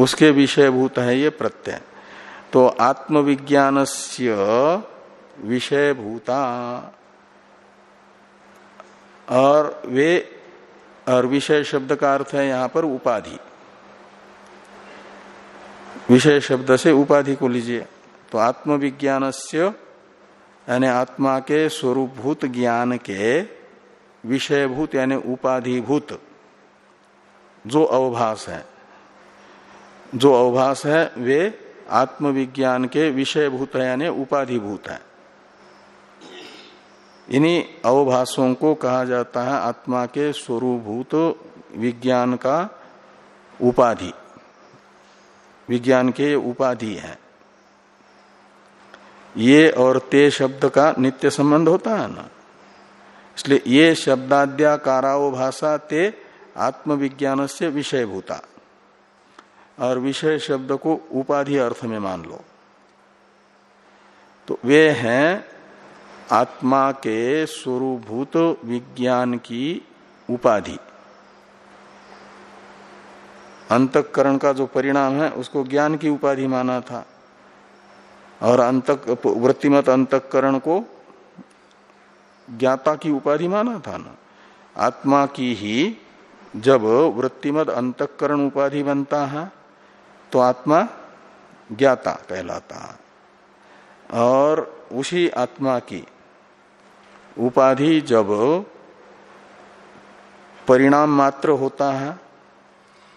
उसके विषयभूत है ये प्रत्यय। तो आत्मविज्ञान से विषयभूता। और वे, और विषय शब्द का अर्थ है यहाँ पर उपाधि। विषय शब्द से उपाधि को लीजिए। तो आत्मविज्ञान से यानी आत्मा के स्वरूपभूत ज्ञान के विषयभूत, यानी उपाधिभूत, जो अवभास है। जो अवभास है, वे आत्मविज्ञान के विषयभूत है, यानी उपाधिभूत है। इन्हीं अवभाषों को कहा जाता है आत्मा के स्वरूभूत विज्ञान का उपाधि। विज्ञान के उपाधि है। ये और ते शब्द का नित्य संबंध होता है ना? इसलिए ये शब्दाद्याकाराओ भाषा ते आत्मविज्ञान से विषय भूता और विषय शब्द को उपाधि अर्थ में मान लो। तो वे हैं आत्मा के स्वरूभूत विज्ञान की उपाधि। अंतकरण का जो परिणाम है, उसको ज्ञान की उपाधि माना था। और अंतक वृत्तिमत अंतकरण को ज्ञाता की उपाधि माना था ना। आत्मा की ही जब वृत्तिमत अंतकरण उपाधि बनता है तो आत्मा ज्ञाता कहलाता है। और उसी आत्मा की उपाधि जब परिणाम मात्र होता है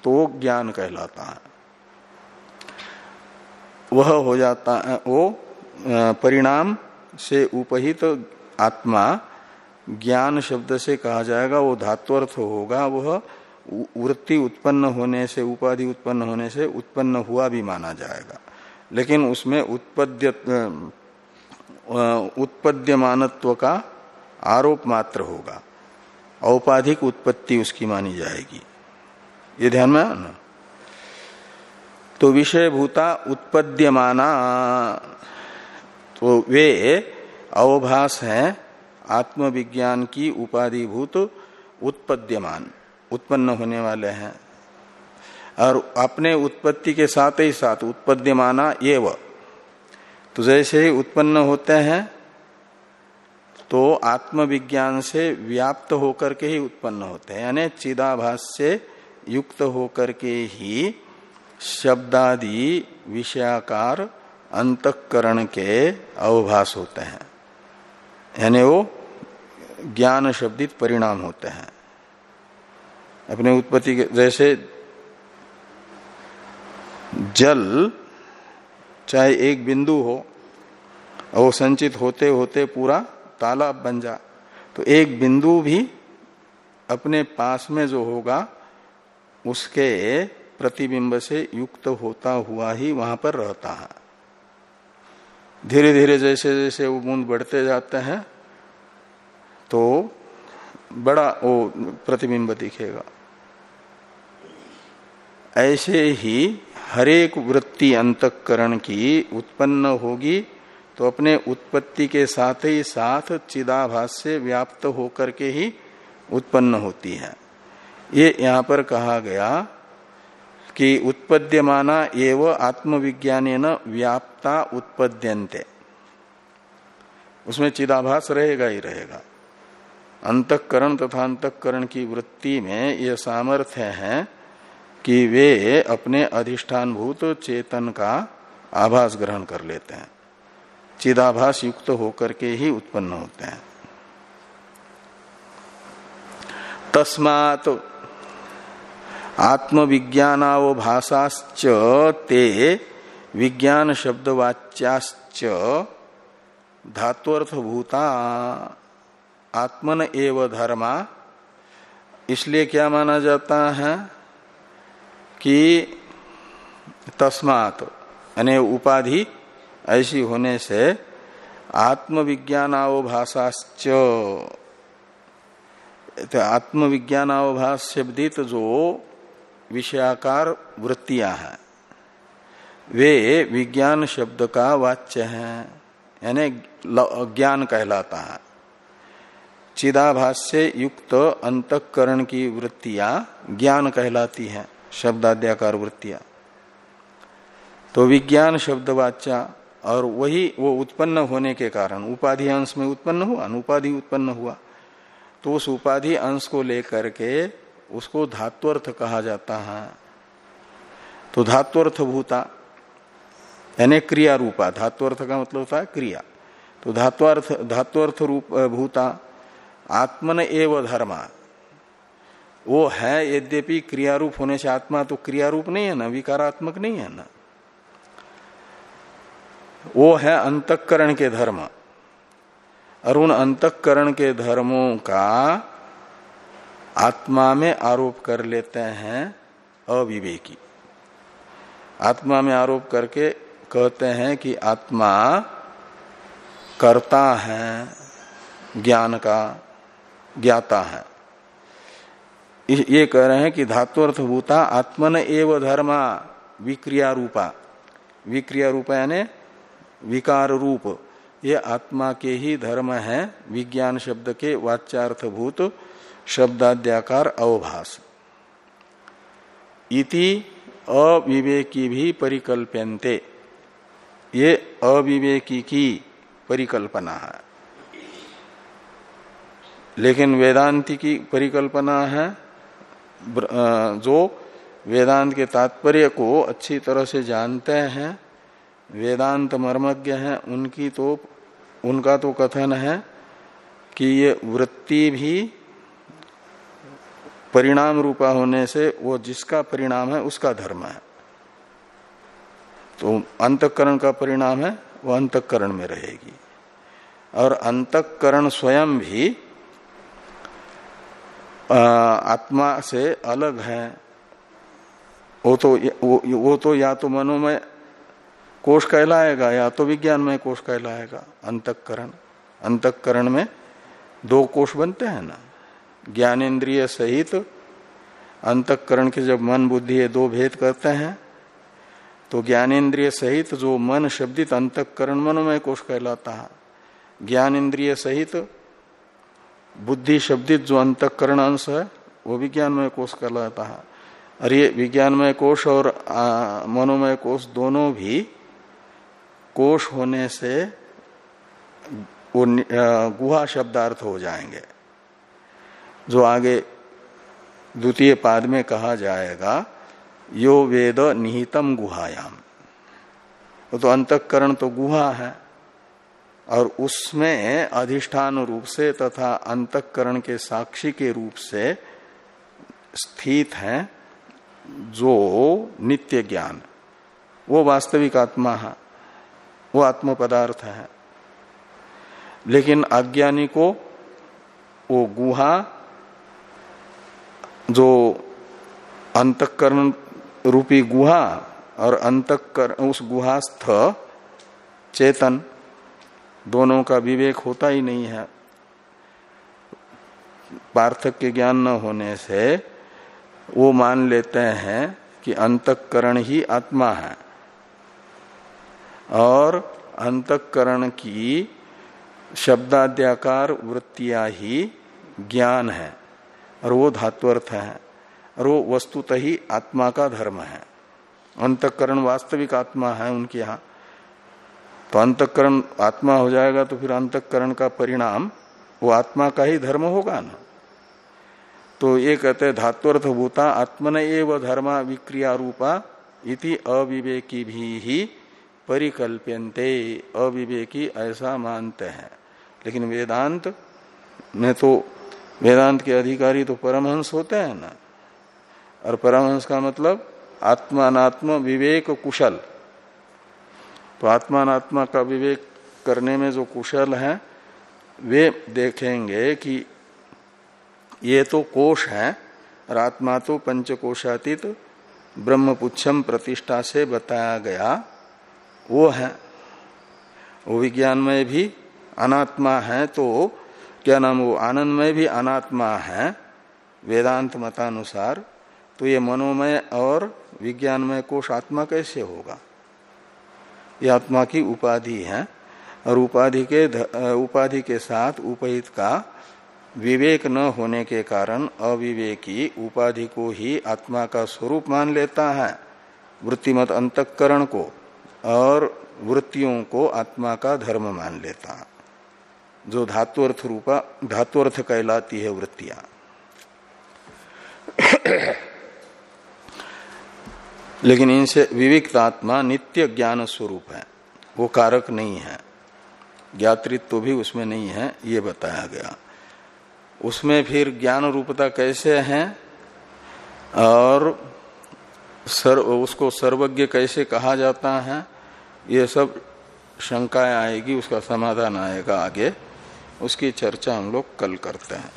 तो ज्ञान कहलाता है। वह हो जाता है, वो परिणाम से उपहित तो आत्मा ज्ञान शब्द से कहा जाएगा, वो धात्वर्थ होगा, वह वृत्ति उत्पन्न होने से, उपाधि उत्पन्न होने से उत्पन्न हुआ भी माना जाएगा। लेकिन उसमें उत्पद्य उत्पद्यमानत्व का आरोप मात्र होगा। औपाधिक उत्पत्ति उसकी मानी जाएगी। ये ध्यान में ना तो विषय भूता उत्पद्यमाना तो वे अवभास हैं, आत्मविज्ञान की उपाधिभूत उत्पद्यमान, उत्पन्न होने वाले हैं। और अपने उत्पत्ति के साथ ही साथ, उत्पद्यमाना एव। तो जैसे ही उत्पन्न होते हैं तो आत्मविज्ञान से व्याप्त होकर के ही उत्पन्न होते हैं, यानी चिदाभास से युक्त होकर के ही शब्दादि विषयाकार अंतकरण के अवभास होते हैं। यानी वो ज्ञान शब्दित परिणाम होते हैं। अपने उत्पत्ति के जैसे जल चाहे एक बिंदु हो वो संचित होते होते पूरा तालाब बन जा। तो एक बिंदु भी अपने पास में जो होगा, उसके प्रतिबिंब से युक्त होता हुआ ही वहाँ पर रहता है। धीरे धीरे जैसे जैसे वो बूंद बढ़ते जाते हैं तो बड़ा वो प्रतिबिंब दिखेगा। ऐसे ही हरेक वृत्ति अंतकरण की उत्पन्न होगी। तो अपने उत्पत्ति के साथ ही साथ चिदाभास से व्याप्त होकर के ही उत्पन्न होती है। ये यहाँ पर कहा गया कि उत्पद्यमाना एवं आत्मविज्ञान व्याप्ता उत्पद्यंते उसमें चिदाभास रहेगा ही रहेगा। अंतकरण तथा अंतकरण की वृत्ति में यह सामर्थ्य है कि वे अपने अधिष्ठान भूत चेतन का आभास ग्रहण कर लेते हैं। चिदाभास युक्त होकर के ही उत्पन्न होते हैं। तस्मात आत्मविज्ञानावभाषाश्च ते विज्ञान शब्दवाच्याश्च धात्वर्थभूता आत्मन एव धर्मा। इसलिए क्या माना जाता है कि तस्मात यानी उपाधि ऐसी होने से आत्मविज्ञानावभाषाश्च तो आत्मविज्ञानावभाष शब्दित जो विषयाकार वृत्तियाँ हैं, वे विज्ञान शब्द का वाच्य है, यानी ज्ञान कहलाता है। चिदाभास से युक्त अंतकरण की वृत्तियाँ ज्ञान कहलाती हैं, शब्दाद्याकार वृत्तियाँ। तो विज्ञान शब्दवाच्या और वही वो उत्पन्न होने के कारण, उपाधि अंश में उत्पन्न हुआ, अनुपाधि उत्पन्न हुआ। तो उस उपाधि अंश को लेकर के उसको धात्वर्थ कहा जाता है। तो धात्वर्थ भूता यानी क्रिया रूपा धात्वर्थ का मतलब होता है क्रिया। तो धात्वर्थ धात्वर्थ रूप भूता आत्मन एव धर्मा। वो है यद्यपि क्रियारूप होने से आत्मा तो क्रियारूप नहीं है ना, विकारात्मक नहीं है ना। वो है अंतकरण के धर्म। और उन अंतकरण के धर्मों का आत्मा में आरोप कर लेते हैं अविवेकी। आत्मा में आरोप करके कहते हैं कि आत्मा करता है, ज्ञान का ज्ञाता है। ये कह रहे हैं कि धात्वर्थभूता आत्मन एव धर्मा विक्रिया रूपा। विक्रिया रूपा यानी विकार रूप ये आत्मा के ही धर्म है, विज्ञान शब्द के वाच्यार्थभूत, शब्दाद्याकार अवभास। इति अविवेकी भी परिकल्प्यन्ते। ये अविवेकी की परिकल्पना है। लेकिन वेदांति की परिकल्पना है जो वेदांत के तात्पर्य को अच्छी तरह से जानते हैं वेदांत मर्मज्ञ हैं उनकी तो उनका तो कथन है कि ये वृत्ति भी परिणाम रूपा होने से वो जिसका परिणाम है उसका धर्म है। तो अंतकरण का परिणाम है वो अंतकरण में रहेगी। और अंतकरण स्वयं भी आत्मा से अलग है। वो तो वो, वो तो या तो मनोमय कोष कहलाएगा, या तो विज्ञान में कोष कहलाएगा। अंतकरण। अंतकरण में दो कोष बनते हैं ना। ज्ञानेन्द्रिय सहित अंतकरण के जब मन, बुद्धि ये दो भेद करते हैं तो ज्ञानेन्द्रिय सहित जो मन शब्दित अंतकरण मनोमय कोष कहलाता है। ज्ञान इंद्रिय सहित बुद्धि शब्दित जो अंतकरण अंश है, वो विज्ञानमय कोष कहलाता है। और ये विज्ञानमय कोष और मनोमय कोष दोनों भी कोष होने से वो गुहा शब्दार्थ हो जाएँगे। जो आगे द्वितीय पाद में कहा जाएगा, यो वेद निहितम गुहायाम। वो तो अंतकरण तो गुहा है, और उसमें अधिष्ठान रूप से तथा अंतकरण के साक्षी के रूप से स्थित है जो नित्य ज्ञान। वो वास्तविक आत्मा है। वो आत्म पदार्थ है। लेकिन अज्ञानी को वो गुहा, जो अंतकरण रूपी गुहा और अंतकर, उस गुहास्थ, चेतन, दोनों का विवेक होता ही नहीं है। पार्थक्य ज्ञान न होने से वो मान लेते हैं कि अंतकरण ही आत्मा है। और अंतकरण की शब्दाद्याकार वृत्तियाँ ही ज्ञान है और वो धात्वर्थ है और वो वस्तुत ही आत्मा का धर्म है। अंतकरण वास्तविक आत्मा है उनके यहाँ। तो अंतकरण आत्मा हो जाएगा तो फिर अंतकरण का परिणाम वो आत्मा का ही धर्म होगा ना। तो ये कहते धात्वर्थ भूता आत्मन एव धर्मा विक्रिया रूपा इति अविवेकी भी ही परिकल्प्यंते अविवेकी ऐसा मानते हैं। लेकिन वेदांत में तो वेदांत के अधिकारी तो परमहंस होते हैं ना। और परमहंस का मतलब आत्मात्म विवेक कुशल। तो आत्मात्मा का विवेक करने में जो कुशल है, वे देखेंगे कि ये तो कोश है, और आत्मा तो पंचकोशातीत ब्रह्मपुच्छम प्रतिष्ठा से बताया गया। वो है। वो विज्ञान में भी अनात्मा है तो क्या नाम वो आनंद में भी अनात्मा है, वेदांत मतानुसार तो ये मनोमय और विज्ञानमय कोश आत्मा कैसे होगा? ये आत्मा की उपाधि है और उपाधि के उपाधि के साथ उपहित का विवेक न होने के कारण अविवेकी उपाधि को ही आत्मा का स्वरूप मान लेता है, वृत्तिमत अंतकरण को। और वृत्तियों को आत्मा का धर्म मान लेता। जो धातुअर्थ रूपा, धातुअर्थ कहलाती है वृत्तियाँ। लेकिन इनसे विविक्त आत्मा नित्य ज्ञान स्वरूप है। वो कारक नहीं है। ज्ञातृत्व तो भी उसमें नहीं है, ये बताया गया। उसमें फिर ज्ञान रूपता कैसे है? और सर्व उसको सर्वज्ञ कैसे कहा जाता है? ये सब शंकाएँ आएगी, उसका समाधान आएगा आगे। उसकी चर्चा हम लोग कल करते हैं।